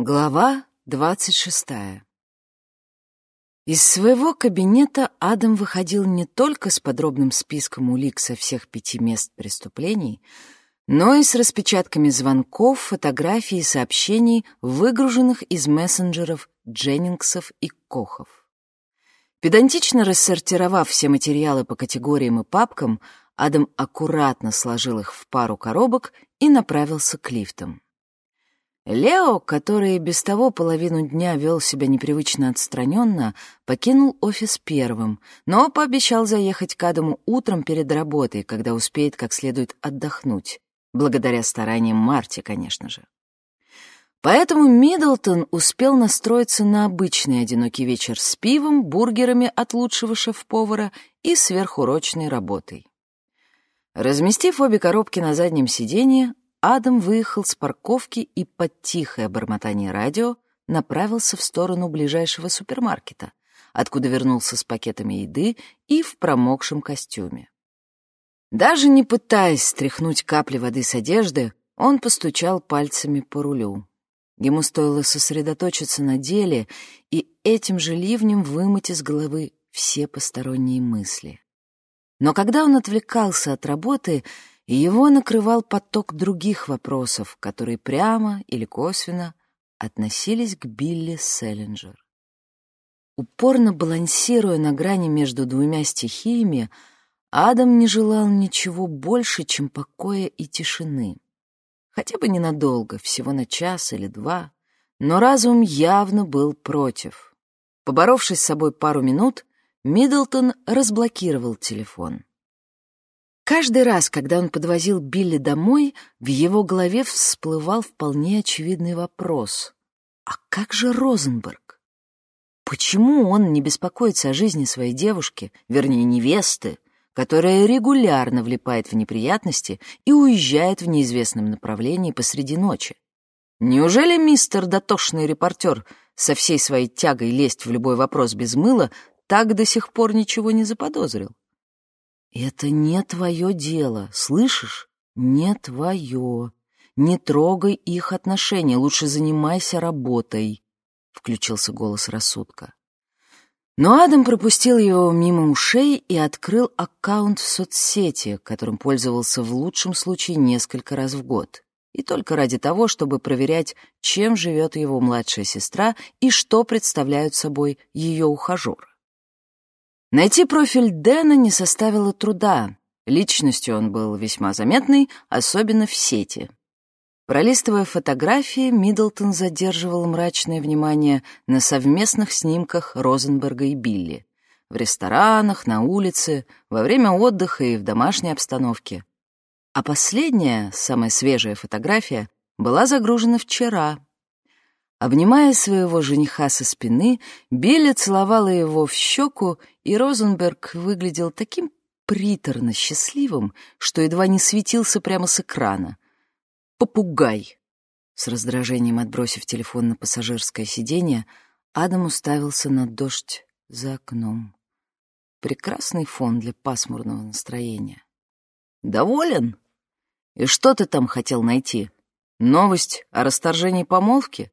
Глава двадцать шестая Из своего кабинета Адам выходил не только с подробным списком улик со всех пяти мест преступлений, но и с распечатками звонков, фотографий и сообщений, выгруженных из мессенджеров Дженнингсов и Кохов. Педантично рассортировав все материалы по категориям и папкам, Адам аккуратно сложил их в пару коробок и направился к лифтам. Лео, который без того половину дня вел себя непривычно отстраненно, покинул офис первым, но пообещал заехать к Адаму утром перед работой, когда успеет как следует отдохнуть. Благодаря стараниям Марти, конечно же. Поэтому Миддлтон успел настроиться на обычный одинокий вечер с пивом, бургерами от лучшего шеф-повара и сверхурочной работой. Разместив обе коробки на заднем сиденье, Адам выехал с парковки и под тихое бормотание радио направился в сторону ближайшего супермаркета, откуда вернулся с пакетами еды и в промокшем костюме. Даже не пытаясь стряхнуть капли воды с одежды, он постучал пальцами по рулю. Ему стоило сосредоточиться на деле и этим же ливнем вымыть из головы все посторонние мысли. Но когда он отвлекался от работы, и его накрывал поток других вопросов, которые прямо или косвенно относились к Билли Селлинджер. Упорно балансируя на грани между двумя стихиями, Адам не желал ничего больше, чем покоя и тишины. Хотя бы ненадолго, всего на час или два, но разум явно был против. Поборовшись с собой пару минут, Миддлтон разблокировал телефон. Каждый раз, когда он подвозил Билли домой, в его голове всплывал вполне очевидный вопрос. А как же Розенберг? Почему он не беспокоится о жизни своей девушки, вернее, невесты, которая регулярно влипает в неприятности и уезжает в неизвестном направлении посреди ночи? Неужели мистер дотошный репортер со всей своей тягой лезть в любой вопрос без мыла так до сих пор ничего не заподозрил? «Это не твое дело, слышишь? Не твое. Не трогай их отношения, лучше занимайся работой», — включился голос рассудка. Но Адам пропустил его мимо ушей и открыл аккаунт в соцсети, которым пользовался в лучшем случае несколько раз в год. И только ради того, чтобы проверять, чем живет его младшая сестра и что представляют собой ее ухажеры. Найти профиль Дэна не составило труда. Личностью он был весьма заметный, особенно в сети. Пролистывая фотографии, Миддлтон задерживал мрачное внимание на совместных снимках Розенберга и Билли. В ресторанах, на улице, во время отдыха и в домашней обстановке. А последняя, самая свежая фотография, была загружена вчера, Обнимая своего жениха со спины, Билли целовала его в щеку, и Розенберг выглядел таким приторно счастливым, что едва не светился прямо с экрана. «Попугай!» С раздражением отбросив телефон на пассажирское сиденье, Адам уставился на дождь за окном. Прекрасный фон для пасмурного настроения. «Доволен? И что ты там хотел найти? Новость о расторжении помолвки?»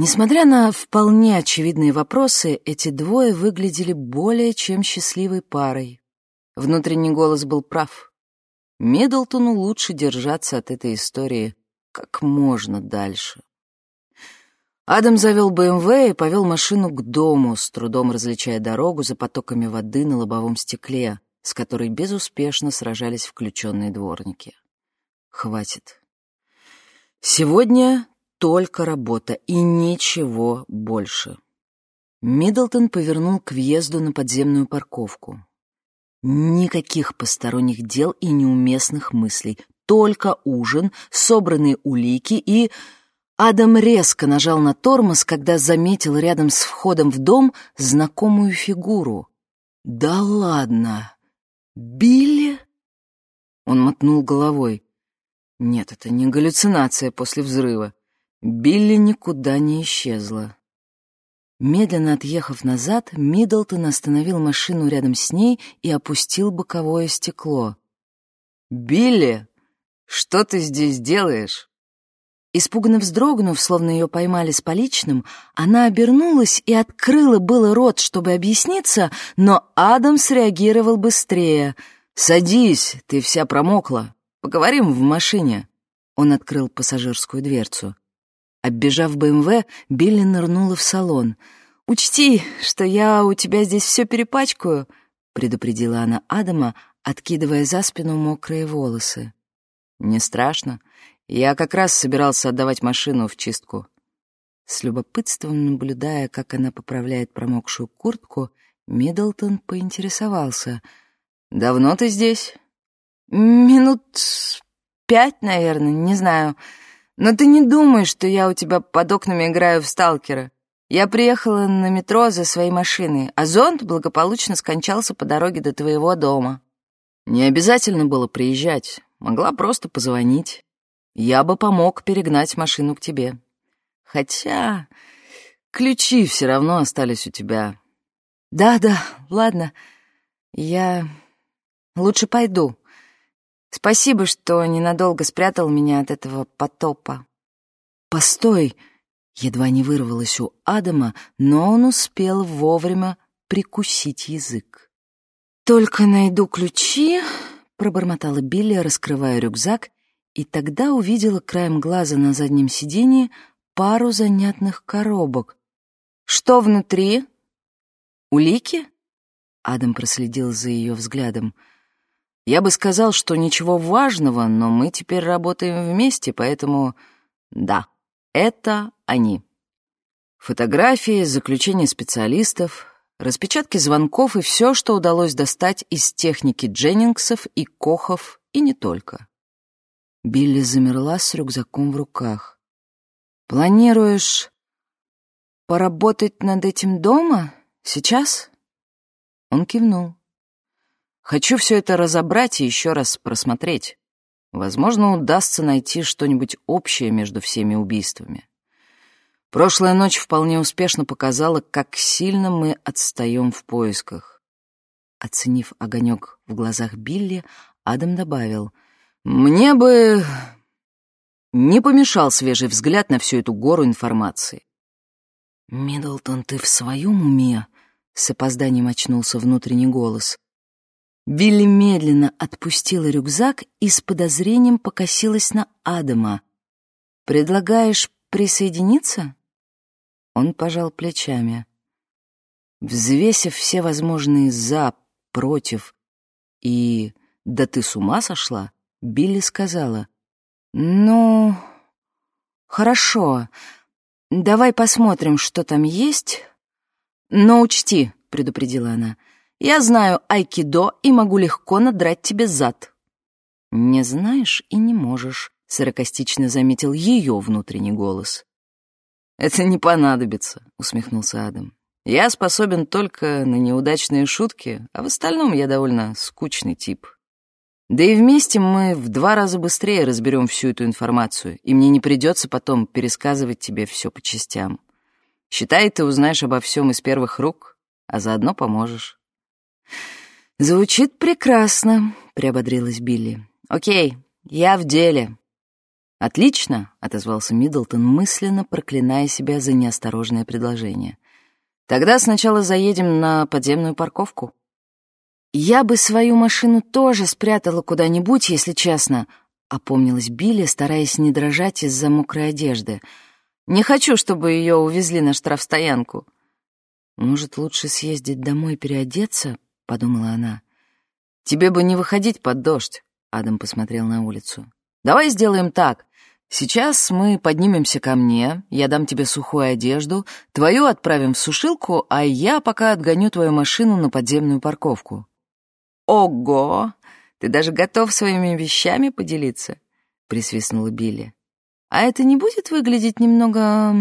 Несмотря на вполне очевидные вопросы, эти двое выглядели более чем счастливой парой. Внутренний голос был прав. Миддлтону лучше держаться от этой истории как можно дальше. Адам завел БМВ и повел машину к дому, с трудом различая дорогу за потоками воды на лобовом стекле, с которой безуспешно сражались включенные дворники. Хватит. Сегодня только работа и ничего больше. Миддлтон повернул к въезду на подземную парковку. Никаких посторонних дел и неуместных мыслей, только ужин, собранные улики и... Адам резко нажал на тормоз, когда заметил рядом с входом в дом знакомую фигуру. «Да ладно! Билли?» Он мотнул головой. «Нет, это не галлюцинация после взрыва. Билли никуда не исчезла. Медленно отъехав назад, Миддлтон остановил машину рядом с ней и опустил боковое стекло. «Билли, что ты здесь делаешь?» Испуганно вздрогнув, словно ее поймали с поличным, она обернулась и открыла было рот, чтобы объясниться, но Адам среагировал быстрее. «Садись, ты вся промокла. Поговорим в машине». Он открыл пассажирскую дверцу. Оббежав БМВ, Билли нырнула в салон. «Учти, что я у тебя здесь все перепачкаю», — предупредила она Адама, откидывая за спину мокрые волосы. «Не страшно. Я как раз собирался отдавать машину в чистку». С любопытством наблюдая, как она поправляет промокшую куртку, Миддлтон поинтересовался. «Давно ты здесь?» «Минут пять, наверное, не знаю. Но ты не думай, что я у тебя под окнами играю в сталкера. Я приехала на метро за своей машиной, а зонт благополучно скончался по дороге до твоего дома». «Не обязательно было приезжать. Могла просто позвонить». Я бы помог перегнать машину к тебе. Хотя ключи все равно остались у тебя. Да-да, ладно. Я лучше пойду. Спасибо, что ненадолго спрятал меня от этого потопа. Постой! Едва не вырвалось у Адама, но он успел вовремя прикусить язык. «Только найду ключи», — пробормотала Билли, раскрывая рюкзак и тогда увидела краем глаза на заднем сиденье пару занятных коробок. «Что внутри? Улики?» Адам проследил за ее взглядом. «Я бы сказал, что ничего важного, но мы теперь работаем вместе, поэтому да, это они. Фотографии, заключения специалистов, распечатки звонков и все, что удалось достать из техники Дженнингсов и Кохов, и не только. Билли замерла с рюкзаком в руках. «Планируешь поработать над этим дома? Сейчас?» Он кивнул. «Хочу все это разобрать и еще раз просмотреть. Возможно, удастся найти что-нибудь общее между всеми убийствами. Прошлая ночь вполне успешно показала, как сильно мы отстаем в поисках». Оценив огонек в глазах Билли, Адам добавил — мне бы не помешал свежий взгляд на всю эту гору информации. «Миддлтон, ты в своем уме?» — с опозданием очнулся внутренний голос. Билли медленно отпустила рюкзак и с подозрением покосилась на Адама. «Предлагаешь присоединиться?» Он пожал плечами. Взвесив все возможные «за», «против» и «да ты с ума сошла», Билли сказала, «Ну, хорошо, давай посмотрим, что там есть. Но учти», — предупредила она, «я знаю айкидо и могу легко надрать тебе зад». «Не знаешь и не можешь», — саркастично заметил ее внутренний голос. «Это не понадобится», — усмехнулся Адам. «Я способен только на неудачные шутки, а в остальном я довольно скучный тип». Да и вместе мы в два раза быстрее разберем всю эту информацию, и мне не придется потом пересказывать тебе все по частям. Считай, ты узнаешь обо всем из первых рук, а заодно поможешь. «Звучит прекрасно», — приободрилась Билли. «Окей, я в деле». «Отлично», — отозвался Миддлтон, мысленно проклиная себя за неосторожное предложение. «Тогда сначала заедем на подземную парковку». «Я бы свою машину тоже спрятала куда-нибудь, если честно», — опомнилась Билли, стараясь не дрожать из-за мокрой одежды. «Не хочу, чтобы ее увезли на штрафстоянку». «Может, лучше съездить домой переодеться?» — подумала она. «Тебе бы не выходить под дождь», — Адам посмотрел на улицу. «Давай сделаем так. Сейчас мы поднимемся ко мне, я дам тебе сухую одежду, твою отправим в сушилку, а я пока отгоню твою машину на подземную парковку. «Ого! Ты даже готов своими вещами поделиться?» — присвистнула Билли. «А это не будет выглядеть немного...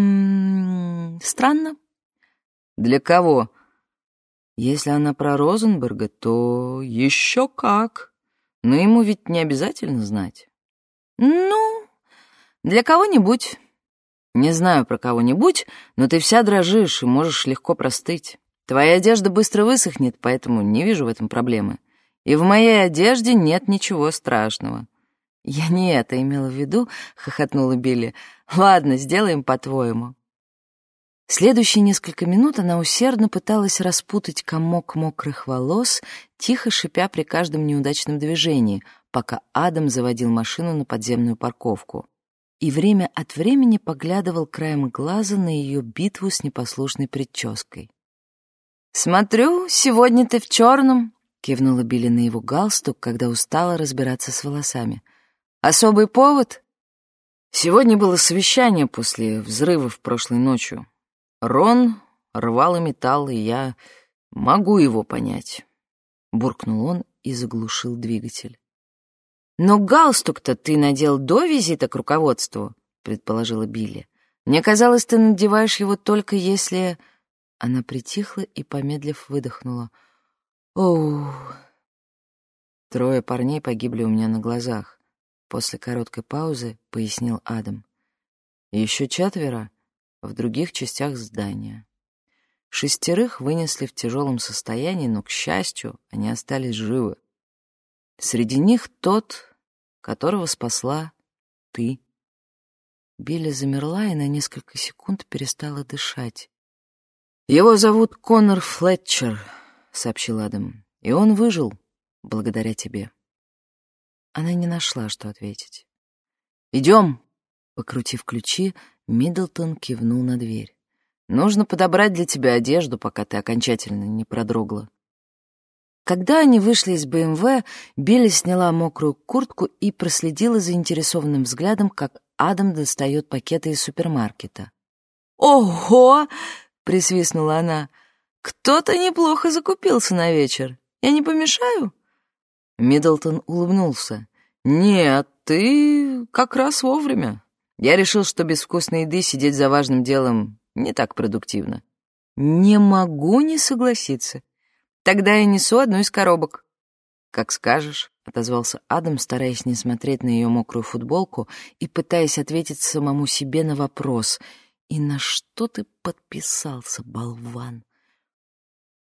Странно?» «Для кого?» «Если она про Розенберга, то еще как. Но ему ведь не обязательно знать». «Ну, для кого-нибудь». «Не знаю про кого-нибудь, но ты вся дрожишь и можешь легко простыть. Твоя одежда быстро высохнет, поэтому не вижу в этом проблемы. И в моей одежде нет ничего страшного. «Я не это имела в виду», — хохотнула Билли. «Ладно, сделаем по-твоему». Следующие несколько минут она усердно пыталась распутать комок мокрых волос, тихо шипя при каждом неудачном движении, пока Адам заводил машину на подземную парковку. И время от времени поглядывал краем глаза на ее битву с непослушной прической. «Смотрю, сегодня ты в черном», — кивнула Билли на его галстук, когда устала разбираться с волосами. «Особый повод?» «Сегодня было совещание после взрывов прошлой ночью», Рон рвал и металл, и я могу его понять. Буркнул он и заглушил двигатель. «Но галстук-то ты надел до визита к руководству», — предположила Билли. «Мне казалось, ты надеваешь его только если...» Она притихла и, помедлив, выдохнула. «Оу...» Трое парней погибли у меня на глазах. После короткой паузы пояснил Адам. «Еще четверо в других частях здания. Шестерых вынесли в тяжелом состоянии, но, к счастью, они остались живы. Среди них тот, которого спасла ты. Билли замерла и на несколько секунд перестала дышать. «Его зовут Конор Флетчер», — сообщил Адам, — «и он выжил благодаря тебе». Она не нашла, что ответить. «Идем!» Покрутив ключи, Миддлтон кивнул на дверь. «Нужно подобрать для тебя одежду, пока ты окончательно не продрогла». Когда они вышли из БМВ, Билли сняла мокрую куртку и проследила заинтересованным взглядом, как Адам достает пакеты из супермаркета. «Ого!» — присвистнула она. «Кто-то неплохо закупился на вечер. Я не помешаю?» Миддлтон улыбнулся. «Нет, ты как раз вовремя. Я решил, что без вкусной еды сидеть за важным делом не так продуктивно. Не могу не согласиться. Тогда я несу одну из коробок. Как скажешь, отозвался Адам, стараясь не смотреть на ее мокрую футболку и пытаясь ответить самому себе на вопрос. И на что ты подписался, болван?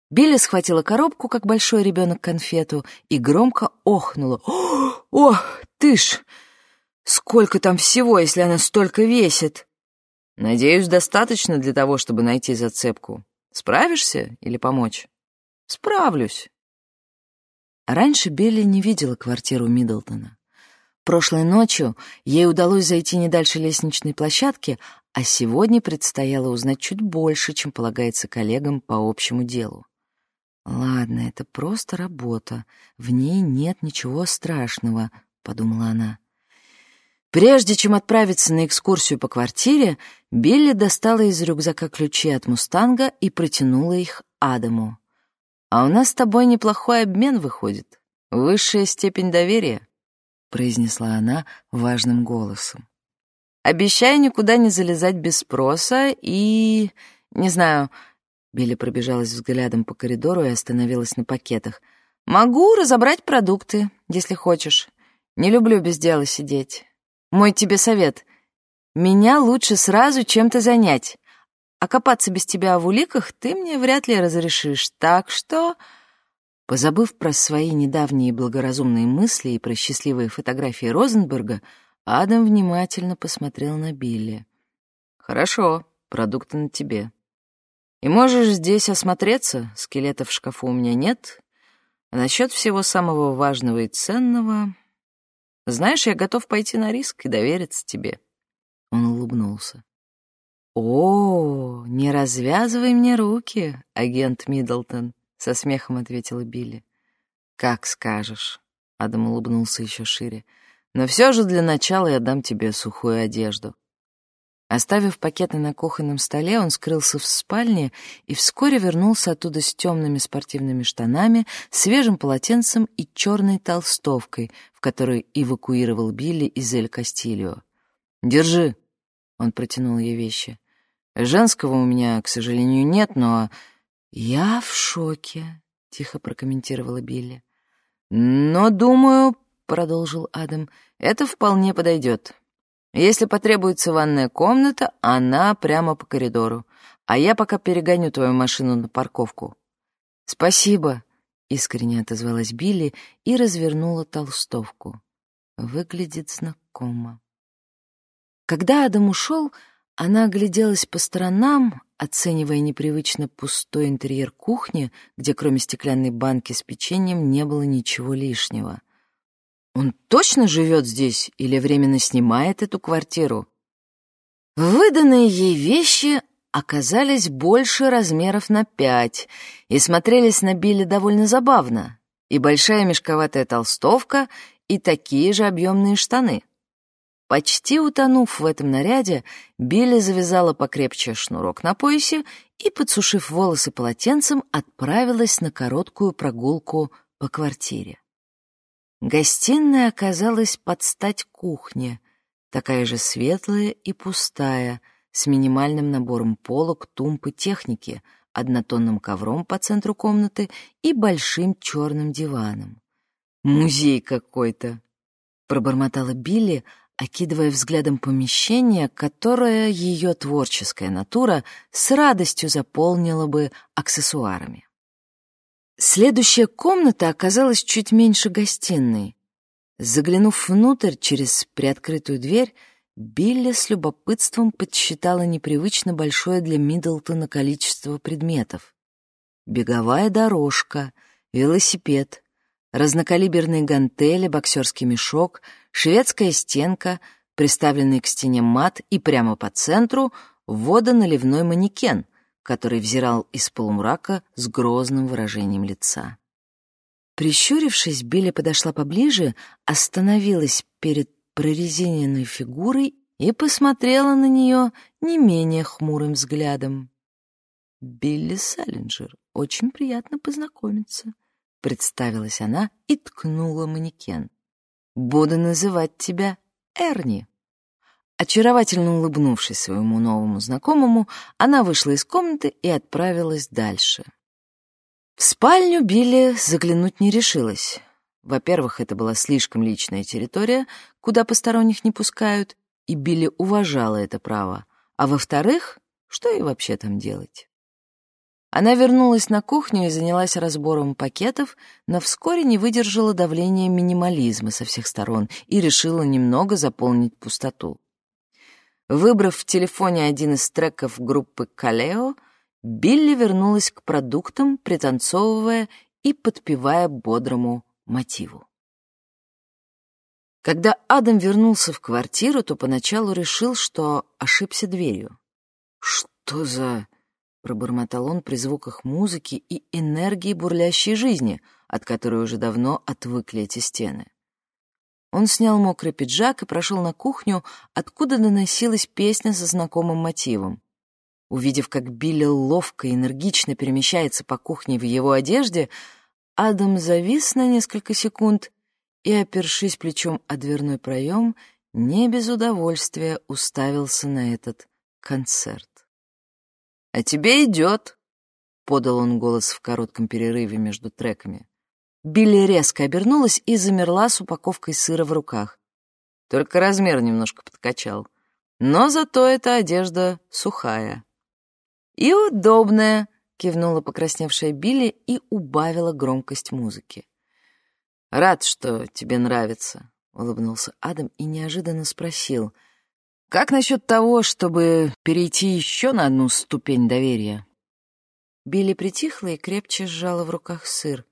Билли схватила коробку, как большой ребенок конфету, и громко охнула. «О, о ты ж! Сколько там всего, если она столько весит? Надеюсь, достаточно для того, чтобы найти зацепку. Справишься или помочь? Справлюсь. Раньше Белли не видела квартиру Миддлтона. Прошлой ночью ей удалось зайти не дальше лестничной площадки, а сегодня предстояло узнать чуть больше, чем полагается коллегам по общему делу. «Ладно, это просто работа. В ней нет ничего страшного», — подумала она. Прежде чем отправиться на экскурсию по квартире, Билли достала из рюкзака ключи от «Мустанга» и протянула их Адаму. «А у нас с тобой неплохой обмен выходит. Высшая степень доверия», — произнесла она важным голосом. «Обещаю никуда не залезать без спроса и... не знаю...» Билли пробежалась взглядом по коридору и остановилась на пакетах. «Могу разобрать продукты, если хочешь. Не люблю без дела сидеть». Мой тебе совет. Меня лучше сразу чем-то занять. А копаться без тебя в уликах ты мне вряд ли разрешишь. Так что...» Позабыв про свои недавние благоразумные мысли и про счастливые фотографии Розенберга, Адам внимательно посмотрел на Билли. «Хорошо, продукты на тебе. И можешь здесь осмотреться, скелета в шкафу у меня нет. А насчет всего самого важного и ценного знаешь, я готов пойти на риск и довериться тебе». Он улыбнулся. «О, не развязывай мне руки, агент Миддлтон», — со смехом ответила Билли. «Как скажешь», — Адам улыбнулся еще шире. «Но все же для начала я дам тебе сухую одежду. Оставив пакеты на кухонном столе, он скрылся в спальне и вскоре вернулся оттуда с темными спортивными штанами, свежим полотенцем и черной толстовкой, в которой эвакуировал Билли из Эль-Кастильо. «Держи!» — он протянул ей вещи. «Женского у меня, к сожалению, нет, но...» «Я в шоке», — тихо прокомментировала Билли. «Но, думаю, — продолжил Адам, — это вполне подойдет». Если потребуется ванная комната, она прямо по коридору. А я пока перегоню твою машину на парковку. Спасибо, искренне отозвалась Билли и развернула толстовку. выглядит знакомо. Когда Адам ушел, она огляделась по сторонам, оценивая непривычно пустой интерьер кухни, где кроме стеклянной банки с печеньем не было ничего лишнего. Он точно живет здесь или временно снимает эту квартиру? Выданные ей вещи оказались больше размеров на пять и смотрелись на Билли довольно забавно. И большая мешковатая толстовка, и такие же объемные штаны. Почти утонув в этом наряде, Билли завязала покрепче шнурок на поясе и, подсушив волосы полотенцем, отправилась на короткую прогулку по квартире. Гостиная оказалась под стать кухне, такая же светлая и пустая, с минимальным набором полок, тумб и техники, однотонным ковром по центру комнаты и большим черным диваном. «Музей какой-то!» — пробормотала Билли, окидывая взглядом помещение, которое ее творческая натура с радостью заполнила бы аксессуарами. Следующая комната оказалась чуть меньше гостиной. Заглянув внутрь через приоткрытую дверь, Билли с любопытством подсчитала непривычно большое для Миддлтона количество предметов. Беговая дорожка, велосипед, разнокалиберные гантели, боксерский мешок, шведская стенка, приставленный к стене мат и прямо по центру водоналивной манекен, который взирал из полумрака с грозным выражением лица. Прищурившись, Билли подошла поближе, остановилась перед прорезиненной фигурой и посмотрела на нее не менее хмурым взглядом. «Билли Саллинджер, очень приятно познакомиться», — представилась она и ткнула манекен. «Буду называть тебя Эрни». Очаровательно улыбнувшись своему новому знакомому, она вышла из комнаты и отправилась дальше. В спальню Билли заглянуть не решилась. Во-первых, это была слишком личная территория, куда посторонних не пускают, и Билли уважала это право. А во-вторых, что ей вообще там делать? Она вернулась на кухню и занялась разбором пакетов, но вскоре не выдержала давления минимализма со всех сторон и решила немного заполнить пустоту. Выбрав в телефоне один из треков группы «Калео», Билли вернулась к продуктам, пританцовывая и подпевая бодрому мотиву. Когда Адам вернулся в квартиру, то поначалу решил, что ошибся дверью. «Что за...» — пробормотал он при звуках музыки и энергии бурлящей жизни, от которой уже давно отвыкли эти стены. Он снял мокрый пиджак и прошел на кухню, откуда доносилась песня со знакомым мотивом. Увидев, как Билли ловко и энергично перемещается по кухне в его одежде, Адам завис на несколько секунд и, опершись плечом о дверной проем, не без удовольствия уставился на этот концерт. «А тебе идет», — подал он голос в коротком перерыве между треками. Билли резко обернулась и замерла с упаковкой сыра в руках. Только размер немножко подкачал. Но зато эта одежда сухая. «И удобная», кивнула покрасневшая Билли и убавила громкость музыки. «Рад, что тебе нравится», — улыбнулся Адам и неожиданно спросил. «Как насчет того, чтобы перейти еще на одну ступень доверия?» Билли притихла и крепче сжала в руках сыр.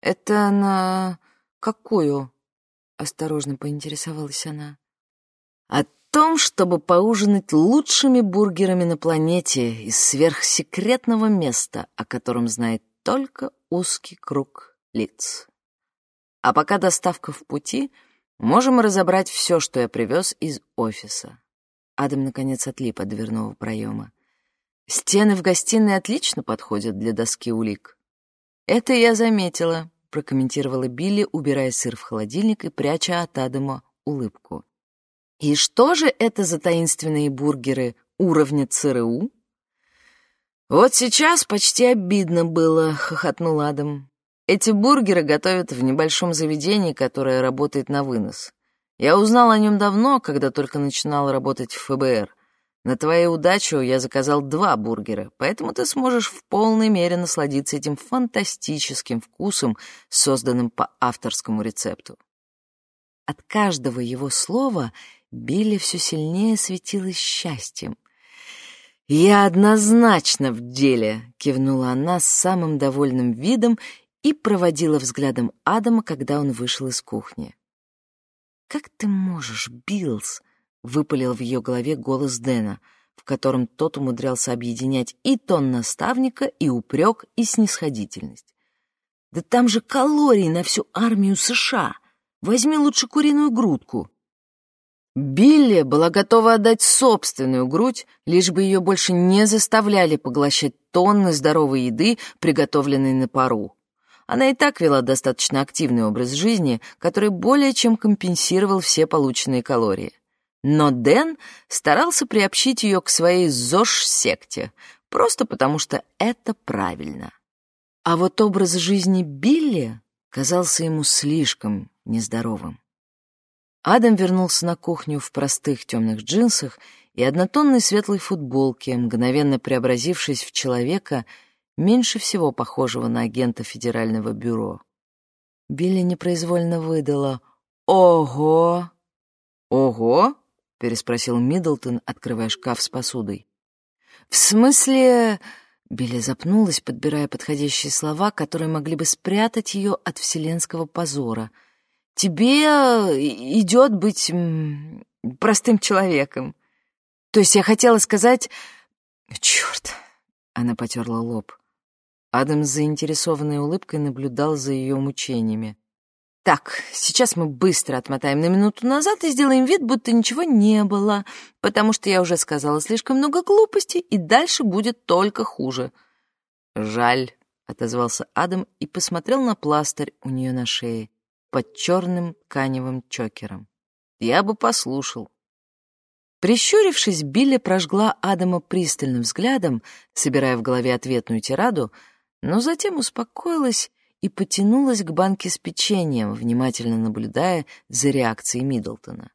«Это на какую?» — осторожно поинтересовалась она. «От том, чтобы поужинать лучшими бургерами на планете из сверхсекретного места, о котором знает только узкий круг лиц. А пока доставка в пути, можем разобрать все, что я привез из офиса. Адам, наконец, отлип от дверного проема. Стены в гостиной отлично подходят для доски улик. Это я заметила, прокомментировала Билли, убирая сыр в холодильник и пряча от Адама улыбку. И что же это за таинственные бургеры уровня ЦРУ? Вот сейчас почти обидно было, хохотнул Адам. Эти бургеры готовят в небольшом заведении, которое работает на вынос. Я узнал о нем давно, когда только начинал работать в ФБР. На твою удачу я заказал два бургера, поэтому ты сможешь в полной мере насладиться этим фантастическим вкусом, созданным по авторскому рецепту. от каждого его слова Билли все сильнее светилась счастьем. «Я однозначно в деле», — кивнула она с самым довольным видом и проводила взглядом Адама, когда он вышел из кухни. «Как ты можешь, Биллс?» — выпалил в ее голове голос Дэна, в котором тот умудрялся объединять и тон наставника, и упрек, и снисходительность. «Да там же калорий на всю армию США! Возьми лучше куриную грудку!» Билли была готова отдать собственную грудь, лишь бы ее больше не заставляли поглощать тонны здоровой еды, приготовленной на пару. Она и так вела достаточно активный образ жизни, который более чем компенсировал все полученные калории. Но Дэн старался приобщить ее к своей ЗОЖ-секте, просто потому что это правильно. А вот образ жизни Билли казался ему слишком нездоровым. Адам вернулся на кухню в простых темных джинсах и однотонной светлой футболке, мгновенно преобразившись в человека, меньше всего похожего на агента Федерального бюро. Билли непроизвольно выдала «Ого!» «Ого?» — переспросил Миддлтон, открывая шкаф с посудой. «В смысле...» — Билли запнулась, подбирая подходящие слова, которые могли бы спрятать ее от вселенского позора — тебе идет быть простым человеком. То есть я хотела сказать... Черт! Она потерла лоб. Адам с заинтересованной улыбкой наблюдал за ее мучениями. «Так, сейчас мы быстро отмотаем на минуту назад и сделаем вид, будто ничего не было, потому что я уже сказала слишком много глупостей, и дальше будет только хуже». «Жаль», — отозвался Адам и посмотрел на пластырь у нее на шее под черным тканевым чокером. Я бы послушал. Прищурившись, Билли прожгла Адама пристальным взглядом, собирая в голове ответную тираду, но затем успокоилась и потянулась к банке с печеньем, внимательно наблюдая за реакцией Миддлтона.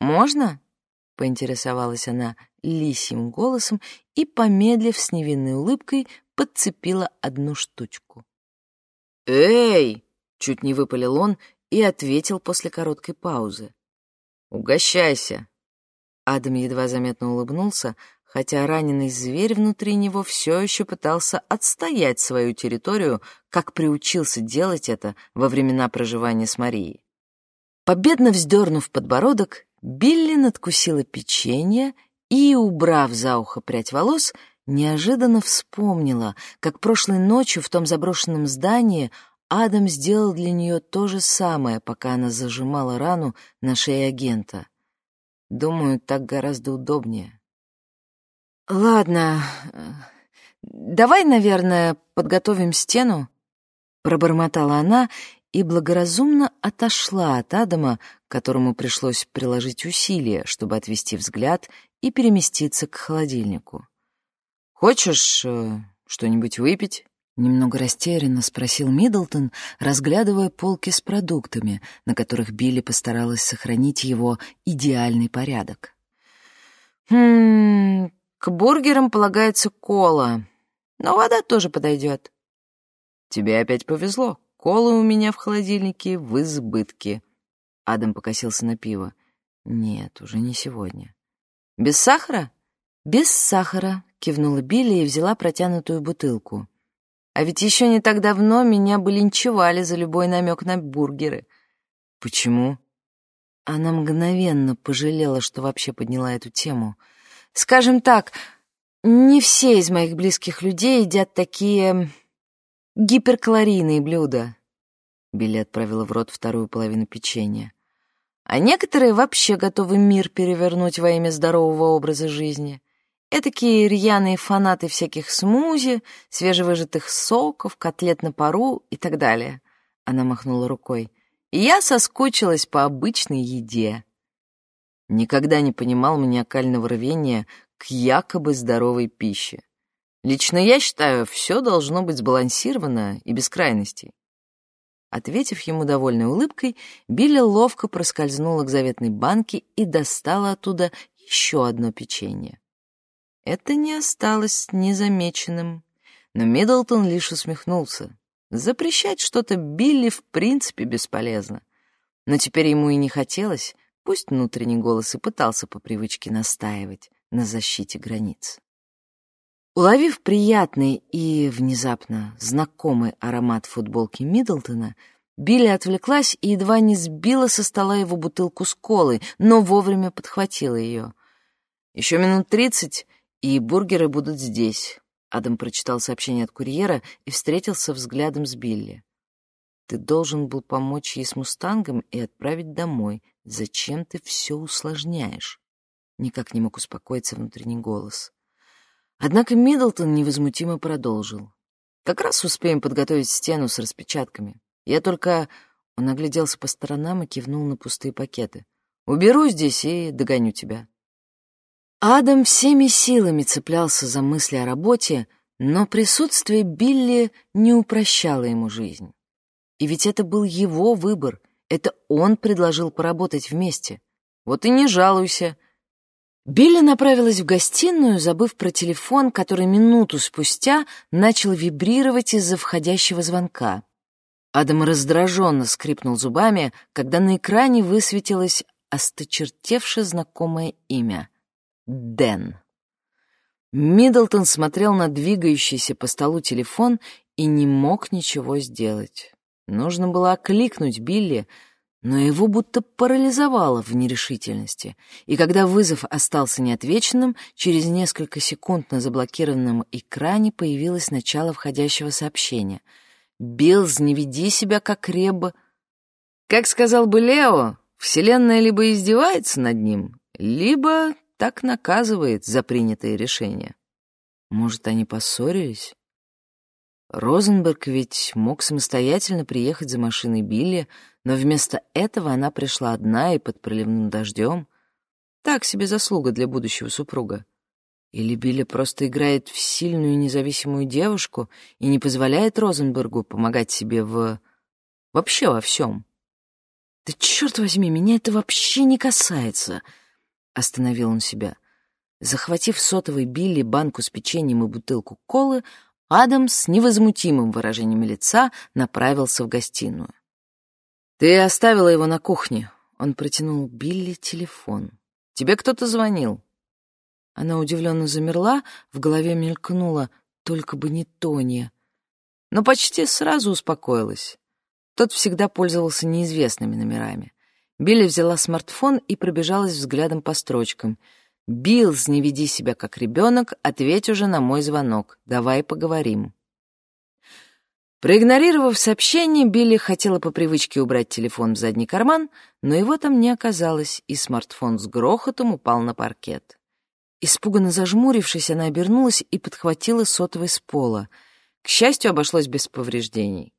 «Можно?» — поинтересовалась она лисьим голосом и, помедлив с невинной улыбкой, подцепила одну штучку. «Эй!» Чуть не выпалил он и ответил после короткой паузы. «Угощайся!» Адам едва заметно улыбнулся, хотя раненый зверь внутри него все еще пытался отстоять свою территорию, как приучился делать это во времена проживания с Марией. Победно вздернув подбородок, Билли надкусила печенье и, убрав за ухо прядь волос, неожиданно вспомнила, как прошлой ночью в том заброшенном здании Адам сделал для нее то же самое, пока она зажимала рану на шее агента. Думаю, так гораздо удобнее. «Ладно, давай, наверное, подготовим стену», — пробормотала она и благоразумно отошла от Адама, которому пришлось приложить усилия, чтобы отвести взгляд и переместиться к холодильнику. «Хочешь э, что-нибудь выпить?» Немного растерянно спросил Миддлтон, разглядывая полки с продуктами, на которых Билли постаралась сохранить его идеальный порядок. «Хм, к бургерам полагается кола, но вода тоже подойдет». «Тебе опять повезло. Колы у меня в холодильнике в избытке». Адам покосился на пиво. «Нет, уже не сегодня». «Без сахара?» «Без сахара», — кивнула Билли и взяла протянутую бутылку. А ведь еще не так давно меня бы линчевали за любой намек на бургеры. Почему? Она мгновенно пожалела, что вообще подняла эту тему. Скажем так, не все из моих близких людей едят такие гиперкалорийные блюда. Билли отправила в рот вторую половину печенья. А некоторые вообще готовы мир перевернуть во имя здорового образа жизни. Этакие рьяные фанаты всяких смузи, свежевыжатых соков, котлет на пару и так далее. Она махнула рукой. я соскучилась по обычной еде. Никогда не понимал маниакального рвения к якобы здоровой пище. Лично я считаю, все должно быть сбалансировано и без крайностей. Ответив ему довольной улыбкой, Билли ловко проскользнула к заветной банке и достала оттуда еще одно печенье. Это не осталось незамеченным. Но Миддлтон лишь усмехнулся. Запрещать что-то Билли в принципе бесполезно. Но теперь ему и не хотелось, пусть внутренний голос и пытался по привычке настаивать на защите границ. Уловив приятный и внезапно знакомый аромат футболки Миддлтона, Билли отвлеклась и едва не сбила со стола его бутылку с колой, но вовремя подхватила ее. «Еще минут тридцать, и бургеры будут здесь», — Адам прочитал сообщение от курьера и встретился взглядом с Билли. «Ты должен был помочь ей с «Мустангом» и отправить домой. Зачем ты все усложняешь?» Никак не мог успокоиться внутренний голос. Однако Миддлтон невозмутимо продолжил. «Как раз успеем подготовить стену с распечатками. Я только...» Он огляделся по сторонам и кивнул на пустые пакеты. «Уберу здесь и догоню тебя». Адам всеми силами цеплялся за мысли о работе, но присутствие Билли не упрощало ему жизнь. И ведь это был его выбор, это он предложил поработать вместе. Вот и не жалуйся, Билли направилась в гостиную, забыв про телефон, который минуту спустя начал вибрировать из-за входящего звонка. Адам раздраженно скрипнул зубами, когда на экране высветилось осточертевше знакомое имя — Дэн. Миддлтон смотрел на двигающийся по столу телефон и не мог ничего сделать. Нужно было окликнуть Билли, но его будто парализовало в нерешительности, и когда вызов остался неотвеченным, через несколько секунд на заблокированном экране появилось начало входящего сообщения. «Биллз, не веди себя как реба». Как сказал бы Лео, Вселенная либо издевается над ним, либо так наказывает за принятые решения. Может, они поссорились? Розенберг ведь мог самостоятельно приехать за машиной Билли, но вместо этого она пришла одна и под проливным дождем. Так себе заслуга для будущего супруга. Или Билли просто играет в сильную независимую девушку и не позволяет Розенбергу помогать себе в... вообще во всем. «Да черт возьми, меня это вообще не касается!» Остановил он себя. Захватив сотовый Билли, банку с печеньем и бутылку колы, Адам с невозмутимым выражением лица направился в гостиную. «Ты оставила его на кухне». Он протянул Билли телефон. «Тебе кто-то звонил?» Она удивленно замерла, в голове мелькнула «только бы не Тоня». Но почти сразу успокоилась. Тот всегда пользовался неизвестными номерами. Билли взяла смартфон и пробежалась взглядом по строчкам. «Биллз, не веди себя как ребенок, ответь уже на мой звонок. Давай поговорим». Проигнорировав сообщение, Билли хотела по привычке убрать телефон в задний карман, но его там не оказалось, и смартфон с грохотом упал на паркет. Испуганно зажмурившись, она обернулась и подхватила сотовый с пола. К счастью, обошлось без повреждений.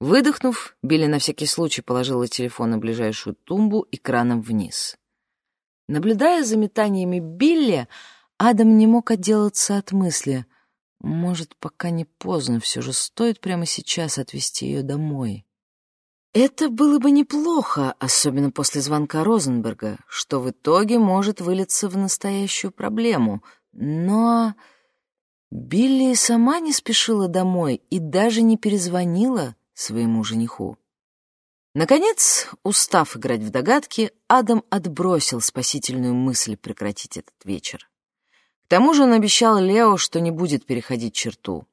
Выдохнув, Билли на всякий случай положила телефон на ближайшую тумбу экраном вниз. Наблюдая за метаниями Билли, Адам не мог отделаться от мысли — может, пока не поздно, все же стоит прямо сейчас отвезти ее домой. Это было бы неплохо, особенно после звонка Розенберга, что в итоге может вылиться в настоящую проблему. Но Билли сама не спешила домой и даже не перезвонила своему жениху. Наконец, устав играть в догадки, Адам отбросил спасительную мысль прекратить этот вечер. К тому же он обещал Лео, что не будет переходить черту.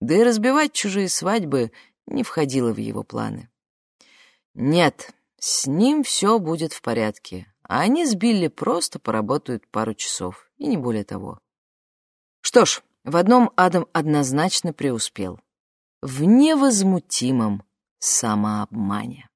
Да и разбивать чужие свадьбы не входило в его планы. Нет, с ним все будет в порядке, а они с Билли просто поработают пару часов, и не более того. Что ж, в одном Адам однозначно преуспел. В невозмутимом самообмане.